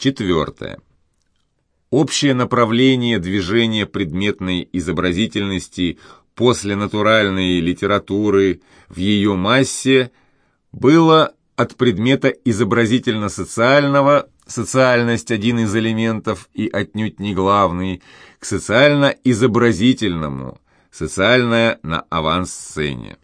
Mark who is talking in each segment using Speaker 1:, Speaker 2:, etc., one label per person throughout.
Speaker 1: Четвертое. Общее направление движения предметной изобразительности после натуральной литературы в ее массе было от предмета изобразительно-социального социальность один из элементов и отнюдь не главный, к социально-изобразительному, социальное на авансцене.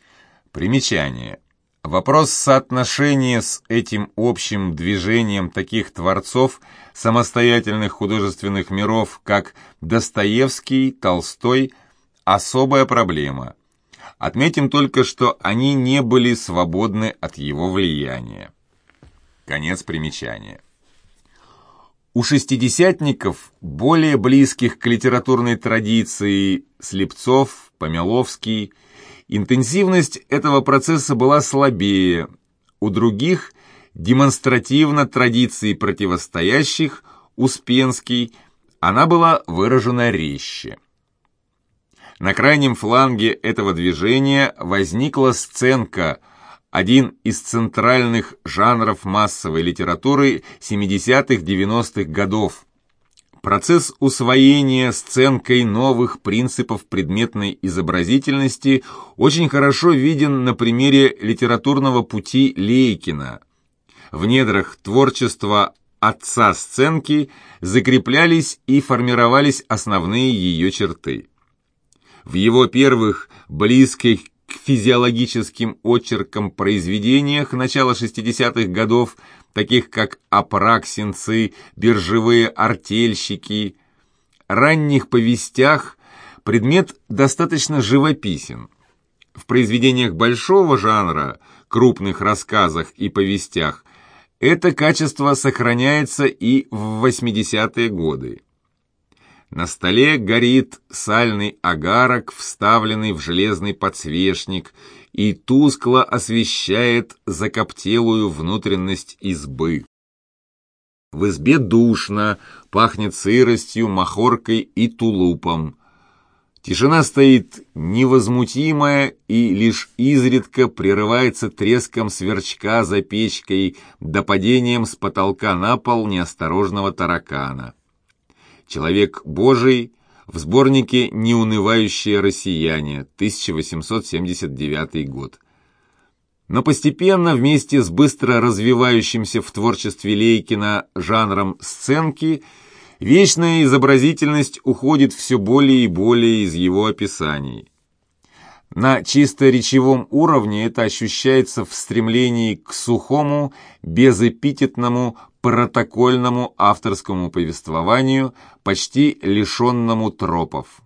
Speaker 1: Примечание. Вопрос соотношения с этим общим движением таких творцов самостоятельных художественных миров, как Достоевский, Толстой – особая проблема. Отметим только, что они не были свободны от его влияния. Конец примечания. У шестидесятников, более близких к литературной традиции Слепцов, Помяловский – Интенсивность этого процесса была слабее, у других демонстративно традиции противостоящих, Успенский, она была выражена резче. На крайнем фланге этого движения возникла сценка, один из центральных жанров массовой литературы 70-х-90-х годов, Процесс усвоения сценкой новых принципов предметной изобразительности очень хорошо виден на примере литературного пути Лейкина. В недрах творчества отца сценки закреплялись и формировались основные ее черты. В его первых, близких к физиологическим очеркам произведениях начала 60-х годов таких как апраксинцы, биржевые артельщики. Ранних повестях предмет достаточно живописен. В произведениях большого жанра, крупных рассказах и повестях это качество сохраняется и в 80-е годы. На столе горит сальный агарок, вставленный в железный подсвечник, и тускло освещает закоптелую внутренность избы. В избе душно, пахнет сыростью, махоркой и тулупом. Тишина стоит невозмутимая и лишь изредка прерывается треском сверчка за печкой да падением с потолка на пол неосторожного таракана. Человек Божий в сборнике «Неунывающие россияне», 1879 год. Но постепенно, вместе с быстро развивающимся в творчестве Лейкина жанром сценки, вечная изобразительность уходит все более и более из его описаний. На чисто речевом уровне это ощущается в стремлении к сухому, безэпитетному, протокольному авторскому повествованию, почти лишенному тропов.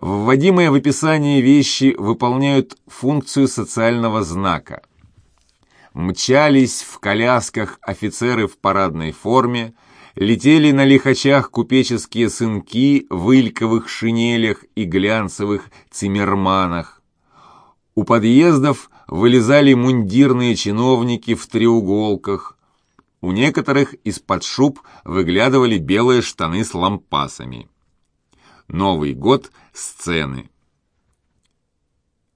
Speaker 1: Вводимые в описание вещи выполняют функцию социального знака. Мчались в колясках офицеры в парадной форме, летели на лихачах купеческие сынки в ильковых шинелях и глянцевых цимерманах. У подъездов вылезали мундирные чиновники в треуголках, у некоторых из-под шуб выглядывали белые штаны с лампасами. Новый год – сцены.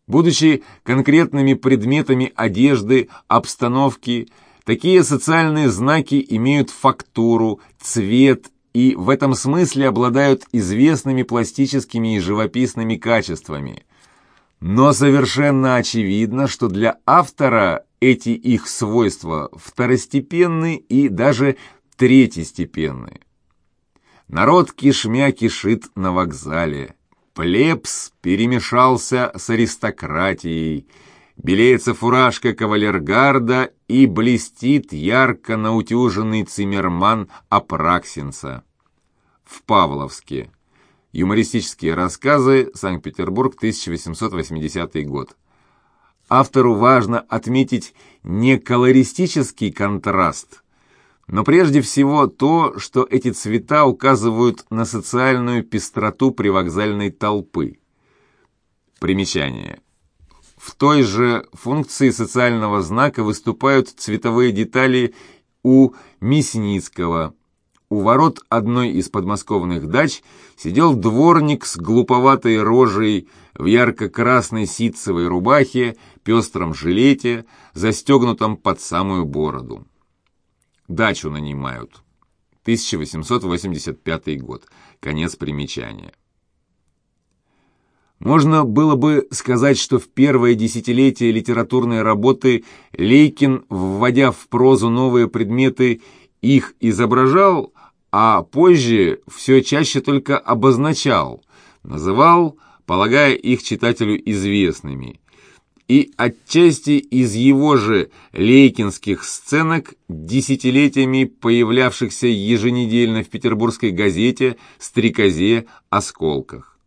Speaker 1: Будучи конкретными предметами одежды, обстановки, такие социальные знаки имеют фактуру, цвет и в этом смысле обладают известными пластическими и живописными качествами. Но совершенно очевидно, что для автора эти их свойства второстепенны и даже третьестепенны. Народ кишмя кишит на вокзале. Плебс перемешался с аристократией. Белеется фуражка кавалергарда и блестит ярко наутюженный цимерман Апраксинца. В Павловске. Юмористические рассказы. Санкт-Петербург, 1880 год автору важно отметить не колористический контраст, но прежде всего то, что эти цвета указывают на социальную пестроту привокзальной толпы. Примечание. В той же функции социального знака выступают цветовые детали у Мясницкого. У ворот одной из подмосковных дач сидел дворник с глуповатой рожей в ярко-красной ситцевой рубахе пестром жилете, застегнутом под самую бороду. Дачу нанимают. 1885 год. Конец примечания. Можно было бы сказать, что в первое десятилетие литературной работы Лейкин, вводя в прозу новые предметы, их изображал, а позже все чаще только обозначал, называл, полагая их читателю известными. И отчасти из его же лейкинских сценок, десятилетиями появлявшихся еженедельно в петербургской газете «Стрекозе», «Осколках»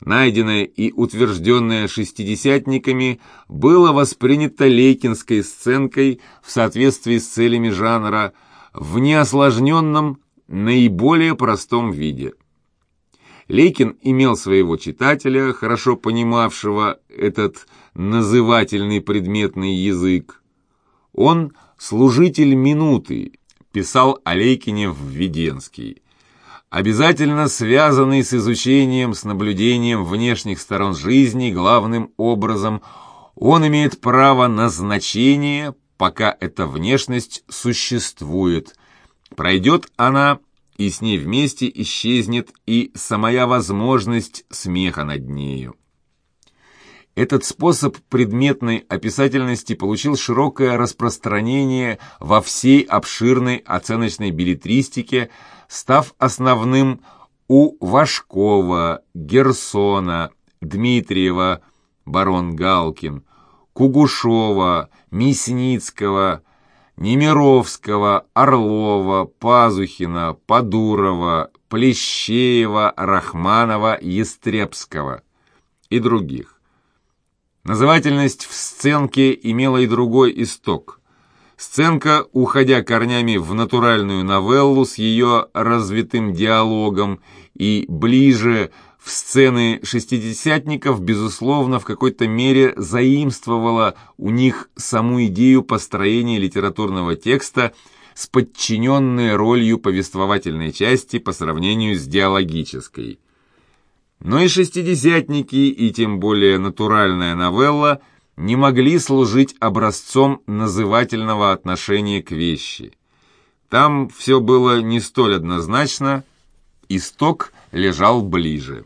Speaker 1: найденное и утвержденное шестидесятниками, было воспринято лейкинской сценкой в соответствии с целями жанра в неосложненном, наиболее простом виде. Лейкин имел своего читателя, хорошо понимавшего этот назывательный предметный язык. Он служитель минуты, писал о Лейкине в Введенский обязательно связанный с изучением, с наблюдением внешних сторон жизни, главным образом, он имеет право на значение, пока эта внешность существует. Пройдет она, и с ней вместе исчезнет и самая возможность смеха над нею. Этот способ предметной описательности получил широкое распространение во всей обширной оценочной билетристике, став основным у Вашкова, Герсона, Дмитриева, барон Галкин, Кугушова, Мясницкого, Немировского, Орлова, Пазухина, Подурова, Плещеева, Рахманова, Естребского и других. Назывательность в сценке имела и другой исток. Сценка, уходя корнями в натуральную новеллу с ее развитым диалогом и ближе в сцены шестидесятников, безусловно, в какой-то мере заимствовала у них саму идею построения литературного текста с подчиненной ролью повествовательной части по сравнению с диалогической. Но и шестидесятники, и тем более натуральная новелла – не могли служить образцом назывательного отношения к вещи. Там все было не столь однозначно, исток лежал ближе.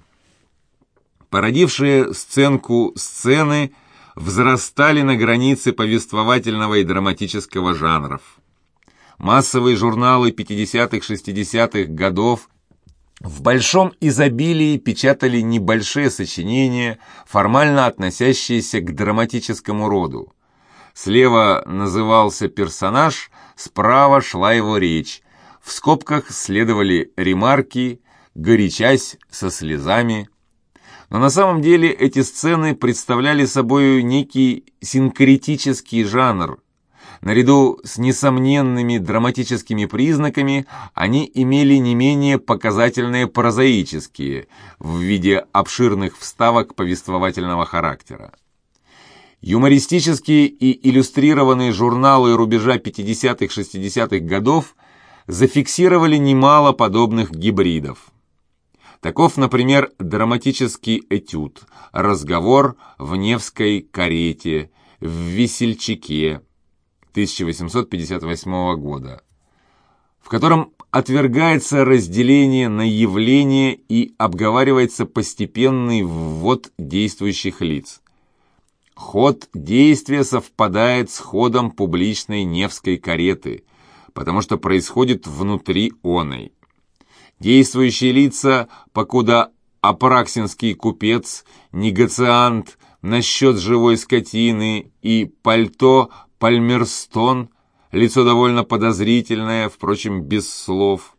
Speaker 1: Породившие сценку сцены взрастали на границе повествовательного и драматического жанров. Массовые журналы 50-60-х годов в большом изобилии печатали небольшие сочинения, формально относящиеся к драматическому роду. Слева назывался персонаж, справа шла его речь. В скобках следовали ремарки, горячась со слезами. Но на самом деле эти сцены представляли собой некий синкретический жанр – Наряду с несомненными драматическими признаками они имели не менее показательные прозаические в виде обширных вставок повествовательного характера. Юмористические и иллюстрированные журналы рубежа 50-60-х годов зафиксировали немало подобных гибридов. Таков, например, драматический этюд «Разговор в Невской карете», «В весельчаке», 1858 года, в котором отвергается разделение на явления и обговаривается постепенный ввод действующих лиц. Ход действия совпадает с ходом публичной Невской кареты, потому что происходит внутри оной. Действующие лица, покуда апраксинский купец, негациант насчет живой скотины и пальто Пальмерстон, лицо довольно подозрительное, впрочем, без слов.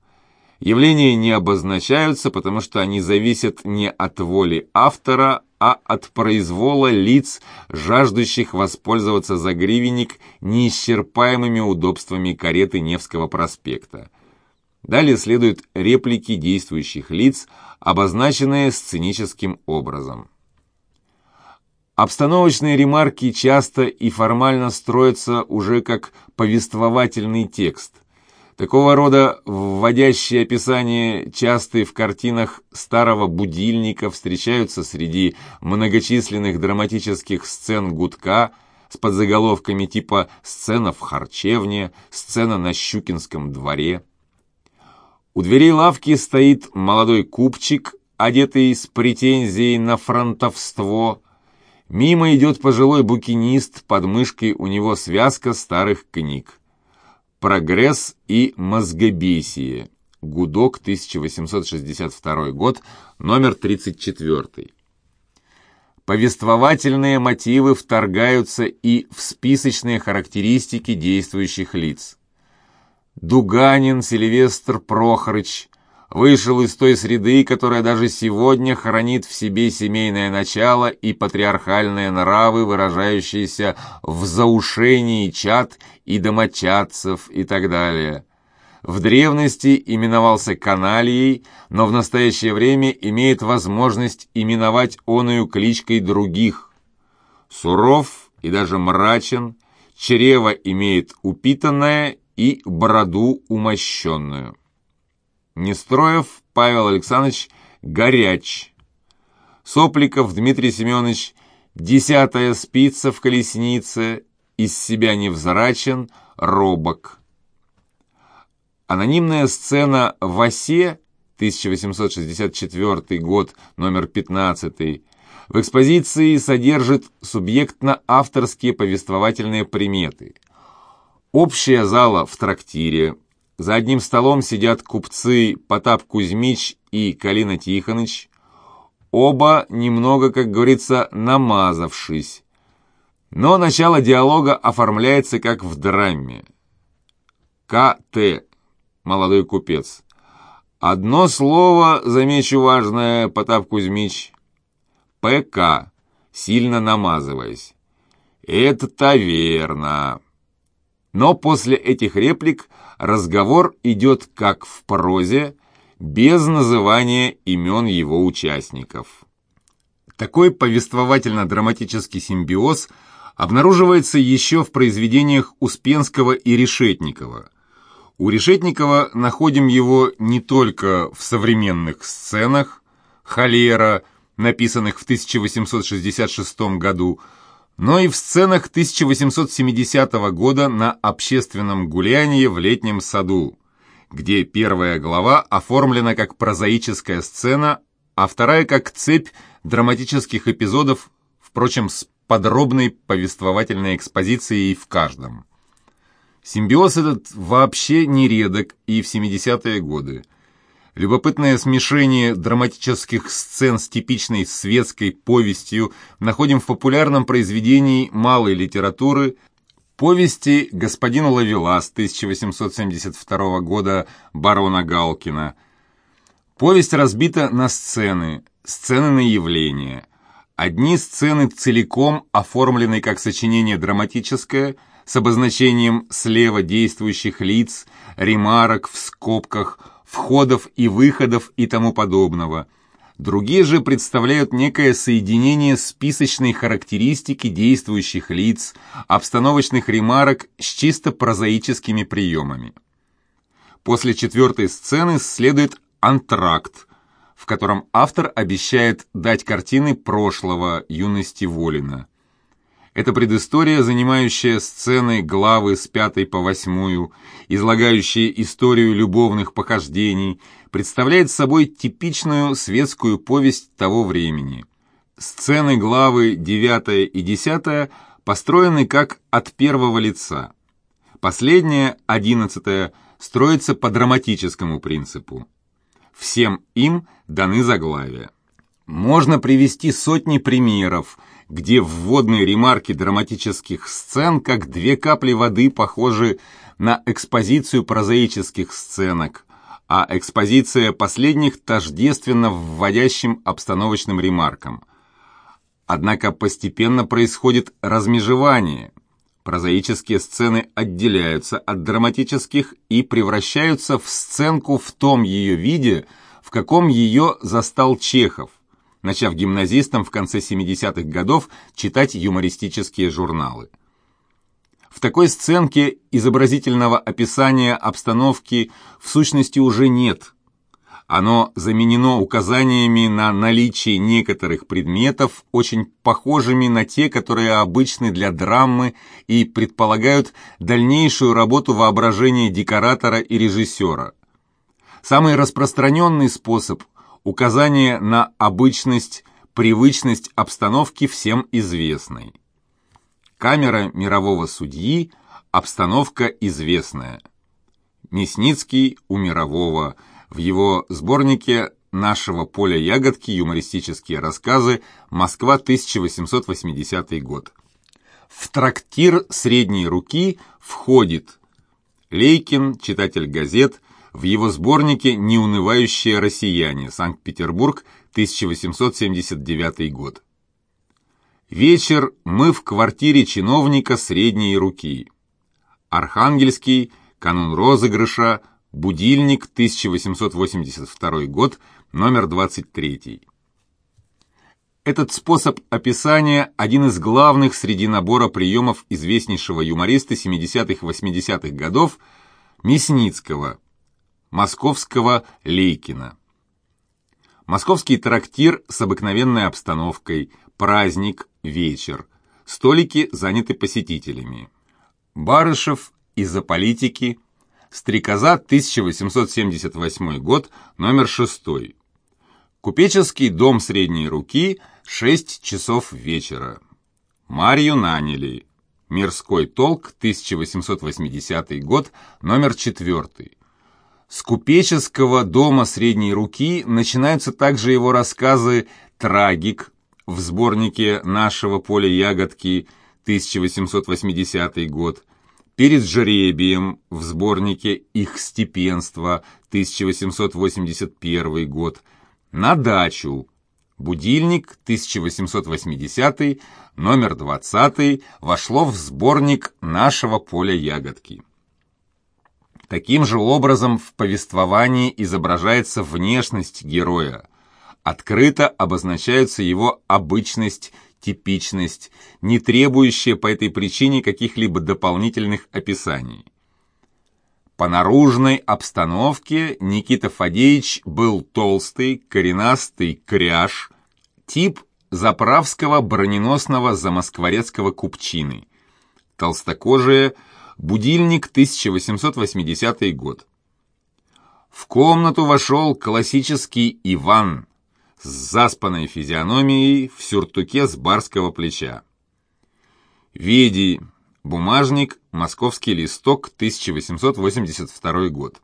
Speaker 1: Явления не обозначаются, потому что они зависят не от воли автора, а от произвола лиц, жаждущих воспользоваться за гривенник неисчерпаемыми удобствами кареты Невского проспекта. Далее следуют реплики действующих лиц, обозначенные сценическим образом. Обстановочные ремарки часто и формально строятся уже как повествовательный текст. Такого рода вводящие описания, частые в картинах старого будильника, встречаются среди многочисленных драматических сцен гудка с подзаголовками типа «Сцена в харчевне», «Сцена на Щукинском дворе». У дверей лавки стоит молодой купчик, одетый с претензией на фронтовство. Мимо идет пожилой букинист, под мышкой у него связка старых книг. «Прогресс и мозгобесие». Гудок, 1862 год, номер 34. Повествовательные мотивы вторгаются и в списочные характеристики действующих лиц. Дуганин Сильвестр Прохорыч вышел из той среды, которая даже сегодня хранит в себе семейное начало и патриархальные нравы, выражающиеся в заушении чад и домочадцев и так далее. В древности именовался каналией, но в настоящее время имеет возможность именовать оную кличкой других. Суров и даже мрачен, чрево имеет упитанное и бороду умощенную. Нестроев Павел Александрович горяч. Сопликов Дмитрий Семенович десятая спица в колеснице, из себя невзрачен, робок. Анонимная сцена в осе 1864 год, номер 15, в экспозиции содержит субъектно-авторские повествовательные приметы. Общая зала в трактире. За одним столом сидят купцы Потап Кузьмич и Калина Тихоныч. Оба немного, как говорится, намазавшись. Но начало диалога оформляется как в драме. К.Т молодой купец. «Одно слово, замечу важное, Потап Кузьмич. ПК, сильно намазываясь. Это таверна». Но после этих реплик разговор идет как в прозе, без называния имен его участников. Такой повествовательно-драматический симбиоз обнаруживается еще в произведениях Успенского и Решетникова – у Решетникова находим его не только в современных сценах «Холера», написанных в 1866 году, но и в сценах 1870 года на общественном гулянии в летнем саду, где первая глава оформлена как прозаическая сцена, а вторая как цепь драматических эпизодов, впрочем, с подробной повествовательной экспозицией в каждом. Симбиоз этот вообще не редок и в 70-е годы. Любопытное смешение драматических сцен с типичной светской повестью находим в популярном произведении малой литературы повести «Господин Лавелас» 1872 года барона Галкина. Повесть разбита на сцены, сцены на явления. Одни сцены целиком оформлены как сочинение драматическое – с обозначением слева действующих лиц, ремарок в скобках, входов и выходов и тому подобного. Другие же представляют некое соединение списочной характеристики действующих лиц, обстановочных ремарок с чисто прозаическими приемами. После четвертой сцены следует антракт, в котором автор обещает дать картины прошлого юности Волина. Это предыстория, занимающая сцены главы с пятой по восьмую, излагающая историю любовных похождений, представляет собой типичную светскую повесть того времени. Сцены главы девятая и десятая построены как от первого лица. Последняя, одиннадцатая, строится по драматическому принципу. Всем им даны заглавия. Можно привести сотни примеров – где вводные ремарки драматических сцен, как две капли воды, похожи на экспозицию прозаических сценок, а экспозиция последних тождественна вводящим обстановочным ремаркам. Однако постепенно происходит размежевание. Прозаические сцены отделяются от драматических и превращаются в сценку в том ее виде, в каком ее застал Чехов начав гимназистам в конце 70-х годов читать юмористические журналы. В такой сценке изобразительного описания обстановки в сущности уже нет. Оно заменено указаниями на наличие некоторых предметов, очень похожими на те, которые обычны для драмы и предполагают дальнейшую работу воображения декоратора и режиссера. Самый распространенный способ – указание на обычность, привычность обстановки всем известной. Камера мирового судьи – обстановка известная. Мясницкий у мирового в его сборнике «Нашего поля ягодки. Юмористические рассказы. Москва, 1880 год». В трактир средней руки входит Лейкин, читатель газет, в его сборнике «Неунывающие россияне. Санкт-Петербург, 1879 год». Вечер мы в квартире чиновника средней руки. Архангельский, канун розыгрыша, будильник, 1882 год, номер 23. Этот способ описания – один из главных среди набора приемов известнейшего юмориста 70-80-х годов Мясницкого, московского Лейкина. Московский трактир с обыкновенной обстановкой, праздник, вечер. Столики заняты посетителями. Барышев из-за политики. Стрекоза, 1878 год, номер 6. Купеческий дом средней руки, 6 часов вечера. Марью наняли. Мирской толк, 1880 год, номер 4. С купеческого дома средней руки начинаются также его рассказы «Трагик» в сборнике «Нашего поля ягодки» 1880 год, «Перед жребием» в сборнике «Их степенство» 1881 год, «На дачу» Будильник 1880, номер 20, вошло в сборник нашего поля ягодки. Таким же образом в повествовании изображается внешность героя. Открыто обозначаются его обычность, типичность, не требующая по этой причине каких-либо дополнительных описаний. По наружной обстановке Никита Фадеевич был толстый, коренастый кряж, тип заправского броненосного замоскворецкого купчины. Толстокожие, будильник 1880 год. В комнату вошел классический Иван с заспанной физиономией в сюртуке с барского плеча. Веди, бумажник, московский листок, 1882 год.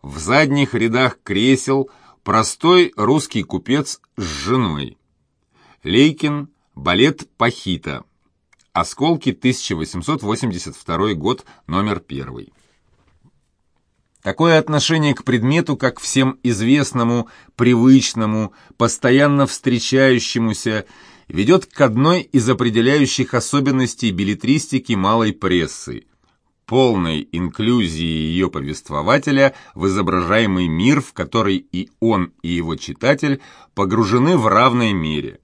Speaker 1: В задних рядах кресел простой русский купец с женой. Лейкин, балет «Пахита». Осколки, 1882 год, номер первый. Такое отношение к предмету, как всем известному, привычному, постоянно встречающемуся, ведет к одной из определяющих особенностей билетристики малой прессы – полной инклюзии ее повествователя в изображаемый мир, в который и он, и его читатель погружены в равной мере.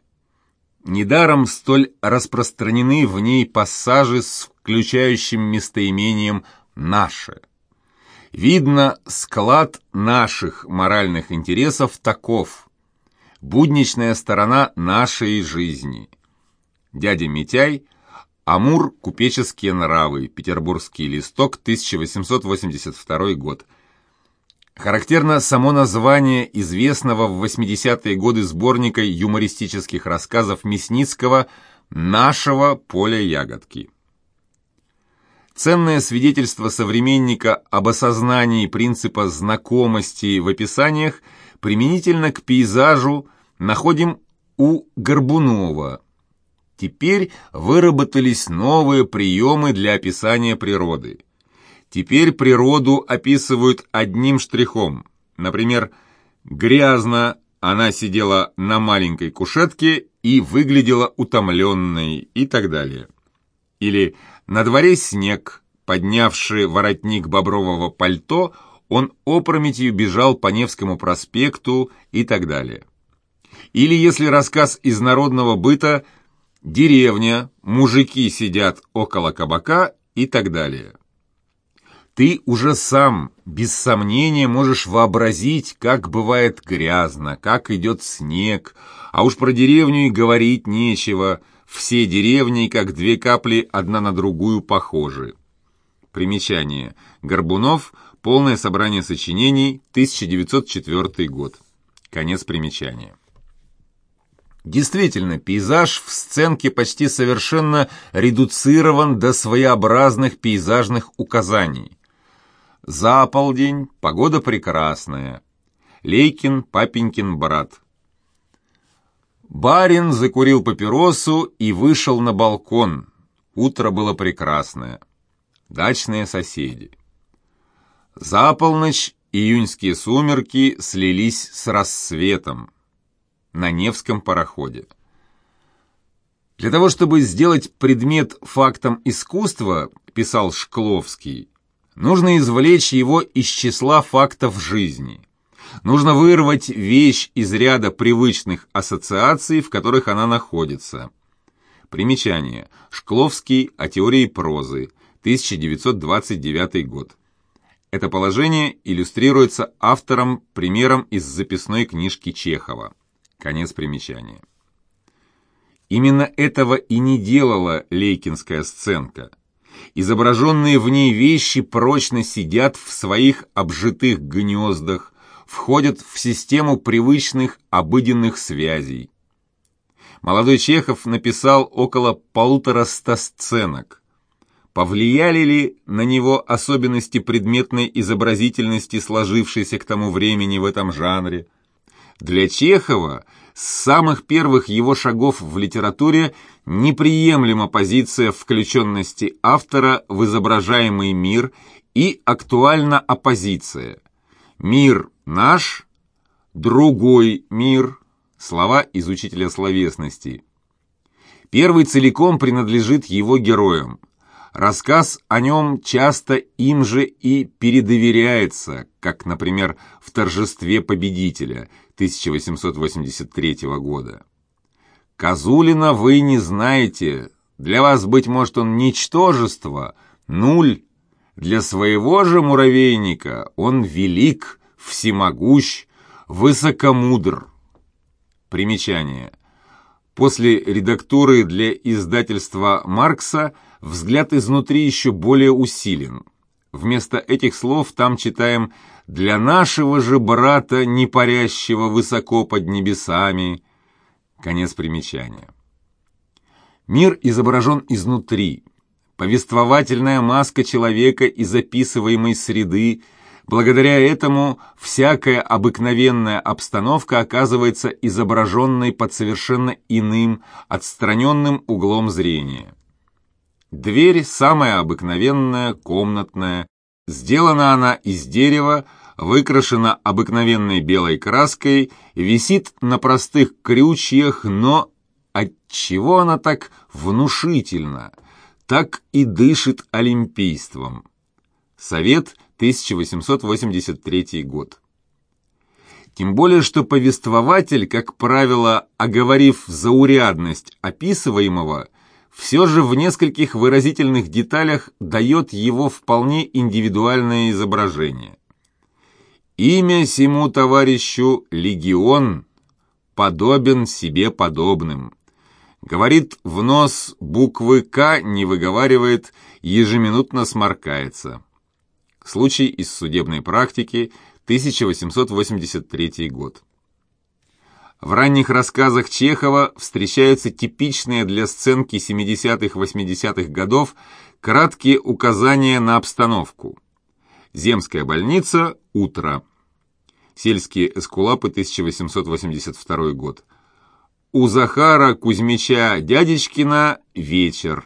Speaker 1: Недаром столь распространены в ней пассажи с включающим местоимением «наше». Видно, склад наших моральных интересов таков. Будничная сторона нашей жизни. Дядя Митяй, Амур, купеческие нравы, Петербургский листок, 1882 год. Характерно само название известного в 80-е годы сборника юмористических рассказов Мясницкого «Нашего поля ягодки». Ценное свидетельство современника об осознании принципа знакомости в описаниях применительно к пейзажу находим у Горбунова. Теперь выработались новые приемы для описания природы. Теперь природу описывают одним штрихом. Например, грязно она сидела на маленькой кушетке и выглядела утомленной и так далее. Или на дворе снег, поднявший воротник бобрового пальто, он опрометью бежал по Невскому проспекту и так далее. Или если рассказ из народного быта «Деревня, мужики сидят около кабака» и так далее. Ты уже сам, без сомнения, можешь вообразить, как бывает грязно, как идет снег, а уж про деревню и говорить нечего – все деревни, как две капли, одна на другую похожи. Примечание. Горбунов. Полное собрание сочинений, 1904 год. Конец примечания. Действительно, пейзаж в сценке почти совершенно редуцирован до своеобразных пейзажных указаний. За полдень, погода прекрасная. Лейкин, папенькин брат. Барин закурил папиросу и вышел на балкон. Утро было прекрасное. Дачные соседи. За полночь июньские сумерки слились с рассветом на Невском пароходе. Для того, чтобы сделать предмет фактом искусства, писал Шкловский, нужно извлечь его из числа фактов жизни. Нужно вырвать вещь из ряда привычных ассоциаций, в которых она находится. Примечание. Шкловский о теории прозы, 1929 год. Это положение иллюстрируется автором примером из записной книжки Чехова. Конец примечания. Именно этого и не делала лейкинская сценка. Изображенные в ней вещи прочно сидят в своих обжитых гнездах, входят в систему привычных обыденных связей. Молодой Чехов написал около полутораста сценок. Повлияли ли на него особенности предметной изобразительности, сложившейся к тому времени в этом жанре? Для Чехова с самых первых его шагов в литературе неприемлема позиция включенности автора в изображаемый мир и актуальна оппозиция. Мир наш, другой мир, слова из учителя словесности. Первый целиком принадлежит его героям. Рассказ о нем часто им же и передоверяется, как, например, в «Торжестве победителя» 1883 года. Козулина вы не знаете, для вас, быть может, он ничтожество, нуль. Для своего же муравейника он велик, всемогущ, высокомудр. Примечание. После редактуры для издательства Маркса – взгляд изнутри еще более усилен. Вместо этих слов там читаем «для нашего же брата, не парящего высоко под небесами». Конец примечания. Мир изображен изнутри. Повествовательная маска человека из описываемой среды Благодаря этому всякая обыкновенная обстановка оказывается изображенной под совершенно иным, отстраненным углом зрения. Дверь самая обыкновенная, комнатная. Сделана она из дерева, выкрашена обыкновенной белой краской, висит на простых крючьях, но отчего она так внушительна, так и дышит олимпийством? Совет, 1883 год. Тем более, что повествователь, как правило, оговорив заурядность описываемого, все же в нескольких выразительных деталях дает его вполне индивидуальное изображение. Имя сему товарищу «Легион» подобен себе подобным. Говорит в нос буквы «К» не выговаривает, ежеминутно сморкается. Случай из судебной практики, 1883 год. В ранних рассказах Чехова встречаются типичные для сценки 70-80-х годов краткие указания на обстановку. Земская больница, утро. Сельские эскулапы, 1882 год. У Захара Кузьмича Дядечкина вечер.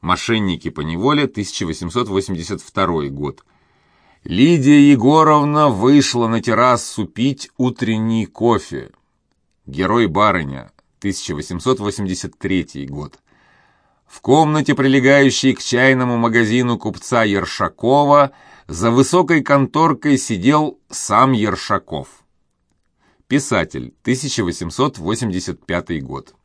Speaker 1: Мошенники по неволе, 1882 год. Лидия Егоровна вышла на террасу пить утренний кофе. Герой-барыня, 1883 год. В комнате, прилегающей к чайному магазину купца Ершакова, за высокой конторкой сидел сам Ершаков. Писатель, 1885 год.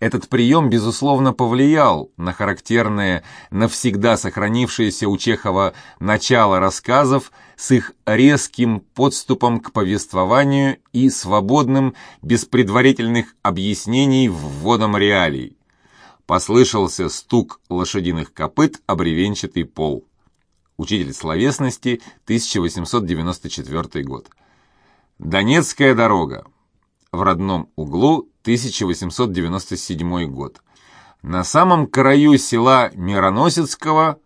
Speaker 1: Этот прием, безусловно, повлиял на характерное, навсегда сохранившееся у Чехова начало рассказов с их резким подступом к повествованию и свободным, без предварительных объяснений, вводом реалий. Послышался стук лошадиных копыт о бревенчатый пол. Учитель словесности, 1894 год. Донецкая дорога. В родном углу, 1897 год. На самом краю села Мироносецкого,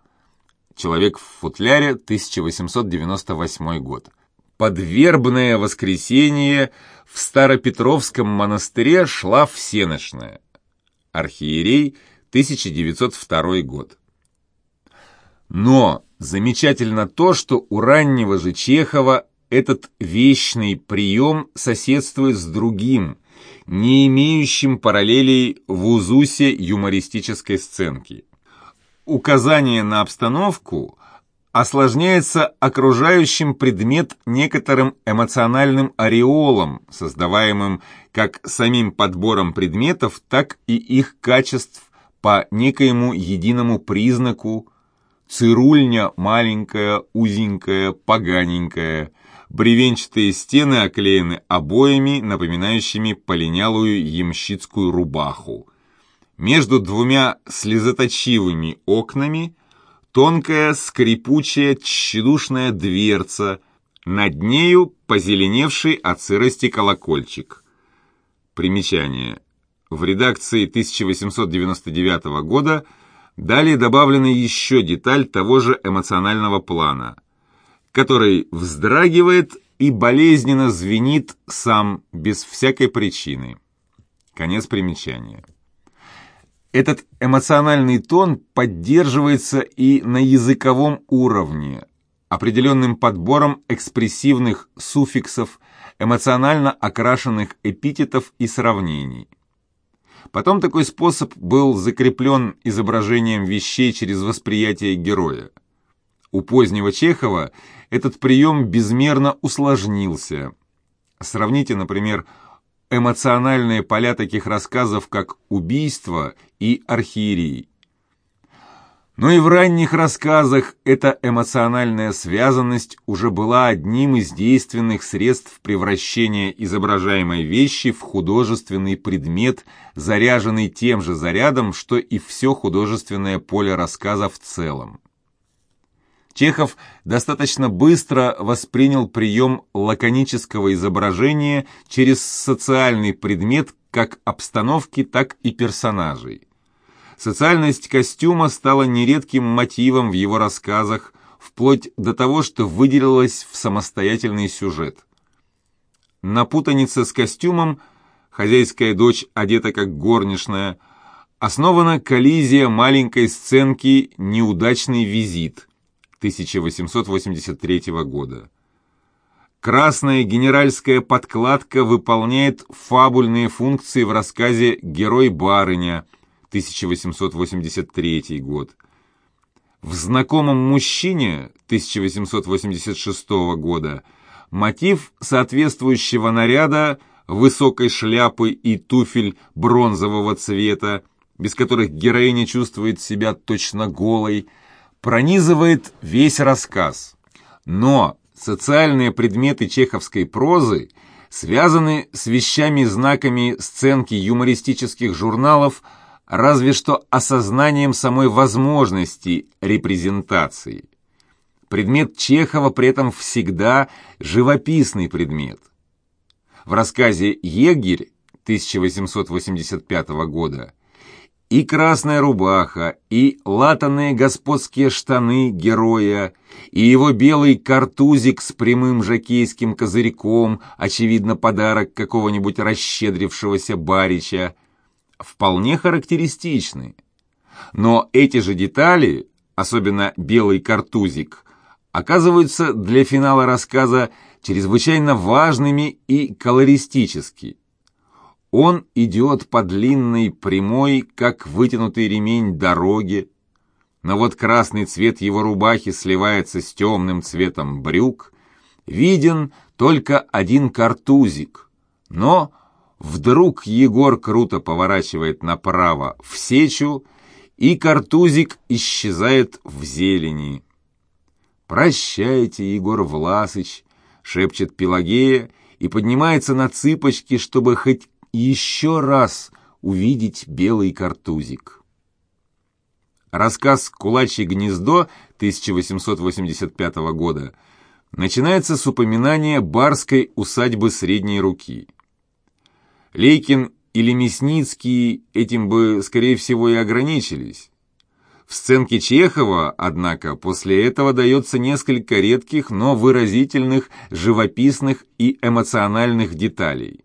Speaker 1: человек в футляре, 1898 год. Подвербное воскресенье в Старопетровском монастыре шла всеночная. Архиерей, 1902 год. Но замечательно то, что у раннего же Чехова этот вечный прием соседствует с другим, не имеющим параллелей в узусе юмористической сценки. Указание на обстановку осложняется окружающим предмет некоторым эмоциональным ореолом, создаваемым как самим подбором предметов, так и их качеств по некоему единому признаку, цирульня маленькая, узенькая, поганенькая, бревенчатые стены оклеены обоями, напоминающими полинялую ямщицкую рубаху. Между двумя слезоточивыми окнами тонкая, скрипучая, тщедушная дверца, над нею позеленевший от сырости колокольчик. Примечание. В редакции 1899 года далее добавлена еще деталь того же эмоционального плана, который вздрагивает и болезненно звенит сам без всякой причины. Конец примечания. Этот эмоциональный тон поддерживается и на языковом уровне, определенным подбором экспрессивных суффиксов, эмоционально окрашенных эпитетов и сравнений. Потом такой способ был закреплен изображением вещей через восприятие героя. У позднего Чехова этот прием безмерно усложнился. Сравните, например, эмоциональные поля таких рассказов, как «Убийство» и «Архиерей». Но и в ранних рассказах эта эмоциональная связанность уже была одним из действенных средств превращения изображаемой вещи в художественный предмет, заряженный тем же зарядом, что и все художественное поле рассказа в целом. Чехов достаточно быстро воспринял прием лаконического изображения через социальный предмет как обстановки, так и персонажей. Социальность костюма стала нередким мотивом в его рассказах, вплоть до того, что выделилась в самостоятельный сюжет. На путанице с костюмом хозяйская дочь одета как горничная, основана коллизия маленькой сценки «Неудачный визит» 1883 года. Красная генеральская подкладка выполняет фабульные функции в рассказе «Герой-барыня» 1883 год. В «Знакомом мужчине» 1886 года мотив соответствующего наряда, высокой шляпы и туфель бронзового цвета, без которых героиня чувствует себя точно голой, пронизывает весь рассказ. Но социальные предметы чеховской прозы связаны с вещами-знаками сценки юмористических журналов – разве что осознанием самой возможности репрезентации. Предмет Чехова при этом всегда живописный предмет. В рассказе «Егерь» 1885 года и красная рубаха, и латанные господские штаны героя, и его белый картузик с прямым жакейским козырьком, очевидно, подарок какого-нибудь расщедрившегося барича – вполне характеристичны. Но эти же детали, особенно белый картузик, оказываются для финала рассказа чрезвычайно важными и колористически. Он идет по длинной, прямой, как вытянутый ремень дороги, но вот красный цвет его рубахи сливается с темным цветом брюк, виден только один картузик, но Вдруг Егор круто поворачивает направо в сечу, и картузик исчезает в зелени. «Прощайте, Егор Власыч!» — шепчет Пелагея и поднимается на цыпочки, чтобы хоть еще раз увидеть белый картузик. рассказ «Кулачье гнездо» 1885 года начинается с упоминания барской усадьбы средней руки. Лейкин или Мясницкий этим бы, скорее всего, и ограничились. В сценке Чехова, однако, после этого дается несколько редких, но выразительных, живописных и эмоциональных деталей.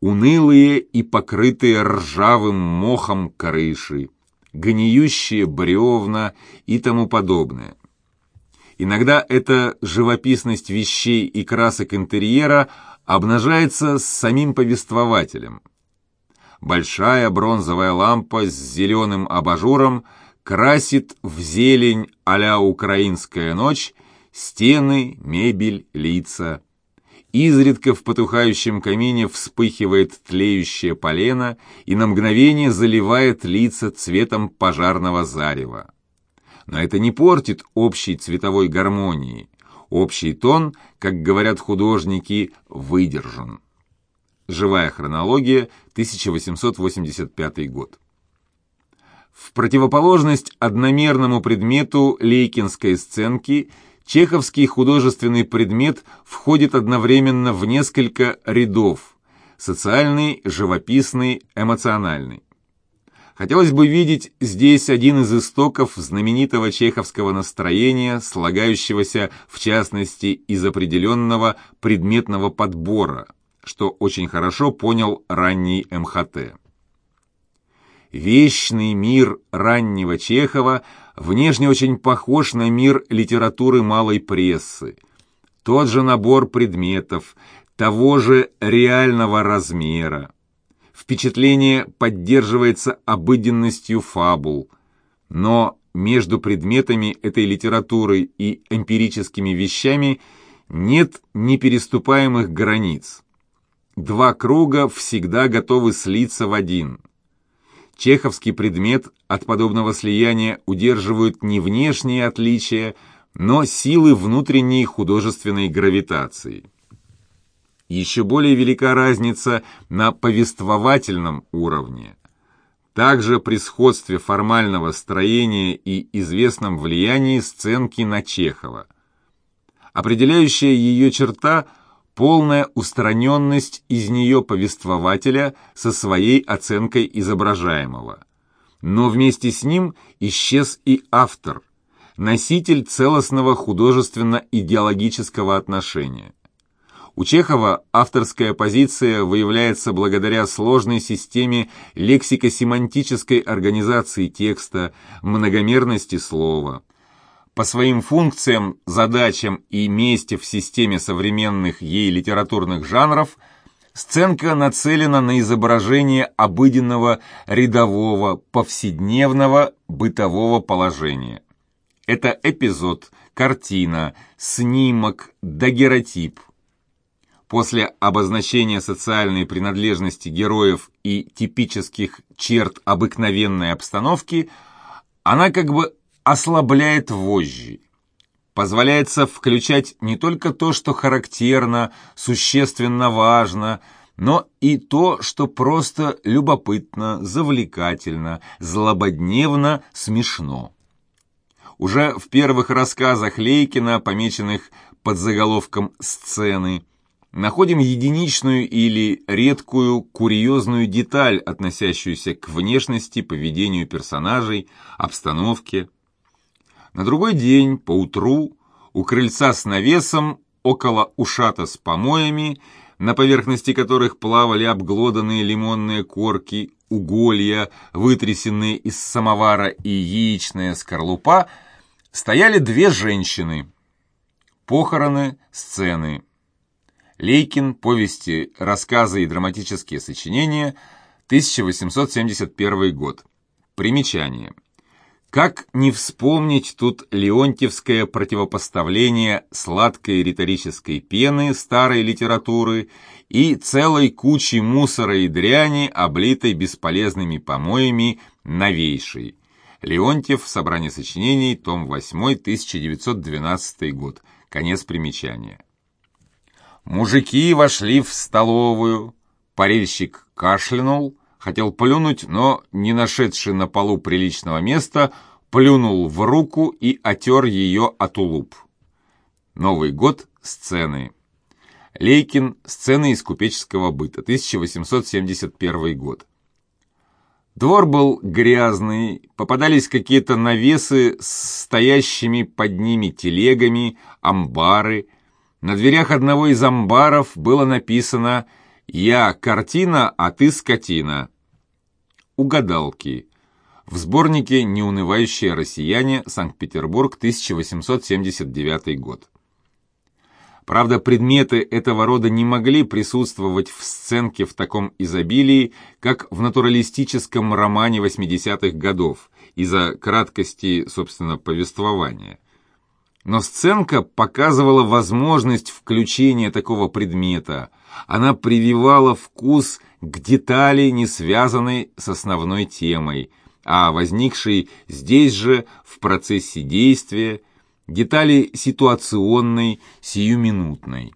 Speaker 1: Унылые и покрытые ржавым мохом крыши, гниющие бревна и тому подобное. Иногда эта живописность вещей и красок интерьера обнажается с самим повествователем. Большая бронзовая лампа с зеленым абажуром – красит в зелень а «Украинская ночь» стены, мебель, лица. Изредка в потухающем камине вспыхивает тлеющее полено и на мгновение заливает лица цветом пожарного зарева. Но это не портит общей цветовой гармонии. Общий тон, как говорят художники, выдержан. Живая хронология, 1885 год. В противоположность одномерному предмету лейкинской сценки, чеховский художественный предмет входит одновременно в несколько рядов – социальный, живописный, эмоциональный. Хотелось бы видеть здесь один из истоков знаменитого чеховского настроения, слагающегося, в частности, из определенного предметного подбора, что очень хорошо понял ранний МХТ. Вечный мир раннего Чехова внешне очень похож на мир литературы малой прессы. Тот же набор предметов, того же реального размера. Впечатление поддерживается обыденностью фабул, но между предметами этой литературы и эмпирическими вещами нет непереступаемых границ. Два круга всегда готовы слиться в один – Чеховский предмет от подобного слияния удерживают не внешние отличия, но силы внутренней художественной гравитации. Еще более велика разница на повествовательном уровне. Также при сходстве формального строения и известном влиянии сценки на Чехова. Определяющая ее черта – полная устраненность из нее повествователя со своей оценкой изображаемого. Но вместе с ним исчез и автор, носитель целостного художественно-идеологического отношения. У Чехова авторская позиция выявляется благодаря сложной системе лексико-семантической организации текста, многомерности слова – по своим функциям, задачам и месте в системе современных ей литературных жанров сценка нацелена на изображение обыденного, рядового, повседневного, бытового положения. Это эпизод, картина, снимок, дагеротип. После обозначения социальной принадлежности героев и типических черт обыкновенной обстановки, она как бы ослабляет вожжи. Позволяется включать не только то, что характерно, существенно важно, но и то, что просто любопытно, завлекательно, злободневно, смешно. Уже в первых рассказах Лейкина, помеченных под заголовком «Сцены», находим единичную или редкую курьезную деталь, относящуюся к внешности, поведению персонажей, обстановке, на другой день, поутру, у крыльца с навесом, около ушата с помоями, на поверхности которых плавали обглоданные лимонные корки, уголья, вытрясенные из самовара и яичная скорлупа, стояли две женщины. Похороны, сцены. Лейкин, повести, рассказы и драматические сочинения, 1871 год. Примечание. Как не вспомнить тут леонтьевское противопоставление сладкой риторической пены старой литературы и целой кучи мусора и дряни, облитой бесполезными помоями новейшей. Леонтьев, собрание сочинений, том 8, 1912 год. Конец примечания. Мужики вошли в столовую, парильщик кашлянул, Хотел плюнуть, но, не нашедший на полу приличного места, плюнул в руку и отер ее от улуп. Новый год. Сцены. Лейкин. Сцены из купеческого быта. 1871 год. Двор был грязный, попадались какие-то навесы с стоящими под ними телегами, амбары. На дверях одного из амбаров было написано «Я картина, а ты скотина». Угадалки. В сборнике «Неунывающие россияне. Санкт-Петербург. 1879 год». Правда, предметы этого рода не могли присутствовать в сценке в таком изобилии, как в натуралистическом романе 80-х годов, из-за краткости, собственно, повествования. Но сценка показывала возможность включения такого предмета. Она прививала вкус к детали, не связанной с основной темой, а возникшей здесь же в процессе действия, детали ситуационной, сиюминутной.